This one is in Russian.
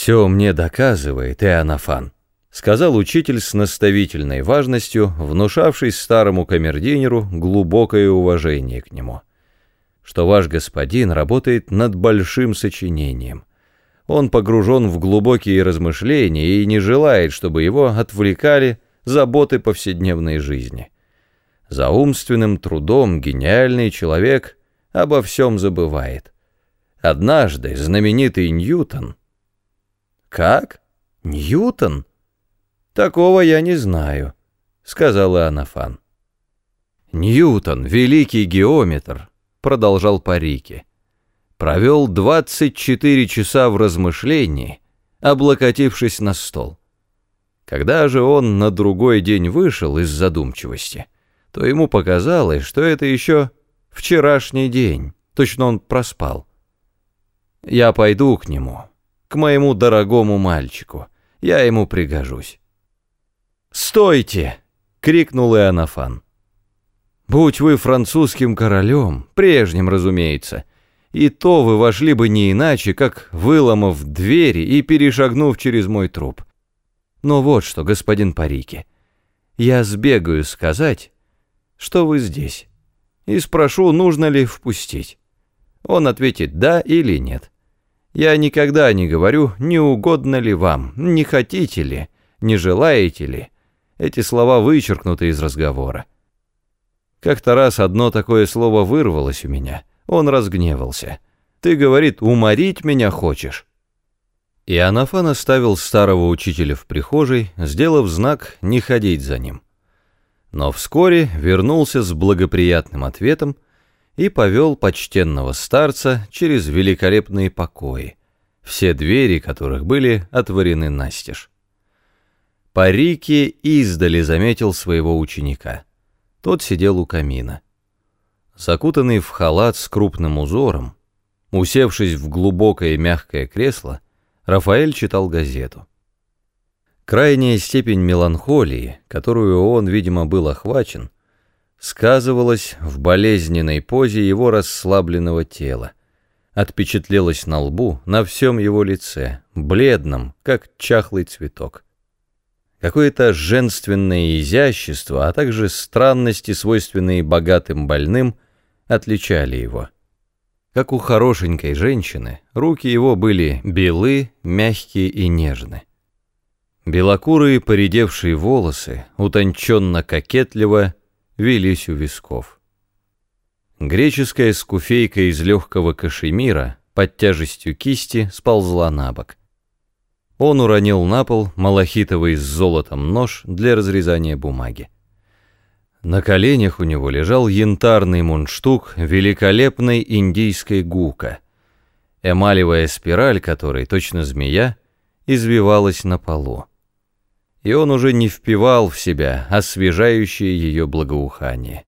«Все мне доказывает, Иоаннафан», — сказал учитель с наставительной важностью, внушавший старому камердинеру глубокое уважение к нему, что ваш господин работает над большим сочинением. Он погружен в глубокие размышления и не желает, чтобы его отвлекали заботы повседневной жизни. За умственным трудом гениальный человек обо всем забывает. Однажды знаменитый Ньютон — «Как? Ньютон?» «Такого я не знаю», — сказала Анафан. «Ньютон, великий геометр», — продолжал Парики, провел 24 часа в размышлении, облокотившись на стол. Когда же он на другой день вышел из задумчивости, то ему показалось, что это еще вчерашний день, точно он проспал. «Я пойду к нему», к моему дорогому мальчику. Я ему пригожусь». «Стойте!» — крикнул Иоаннафан. «Будь вы французским королем, прежним, разумеется, и то вы вошли бы не иначе, как выломав двери и перешагнув через мой труп. Но вот что, господин Парики, я сбегаю сказать, что вы здесь, и спрошу, нужно ли впустить. Он ответит «да» или «нет». Я никогда не говорю, не угодно ли вам, не хотите ли, не желаете ли. Эти слова вычеркнуты из разговора. Как-то раз одно такое слово вырвалось у меня. Он разгневался. «Ты, — говорит, — уморить меня хочешь?» И Анафан оставил старого учителя в прихожей, сделав знак не ходить за ним. Но вскоре вернулся с благоприятным ответом, и повел почтенного старца через великолепные покои, все двери которых были отворены настежь. Парики издали заметил своего ученика. Тот сидел у камина. Закутанный в халат с крупным узором, усевшись в глубокое мягкое кресло, Рафаэль читал газету. Крайняя степень меланхолии, которую он, видимо, был охвачен, сказывалось в болезненной позе его расслабленного тела, отпечатлелось на лбу, на всем его лице, бледном, как чахлый цветок. Какое-то женственное изящество, а также странности, свойственные богатым больным, отличали его. Как у хорошенькой женщины, руки его были белы, мягкие и нежны. Белокурые поредевшие волосы, утонченно-кокетливо, велись у висков. Греческая скуфейка из легкого кашемира под тяжестью кисти сползла на бок. Он уронил на пол малахитовый с золотом нож для разрезания бумаги. На коленях у него лежал янтарный мундштук великолепной индийской гука, эмалевая спираль которой, точно змея, извивалась на полу и он уже не впивал в себя освежающее ее благоухание.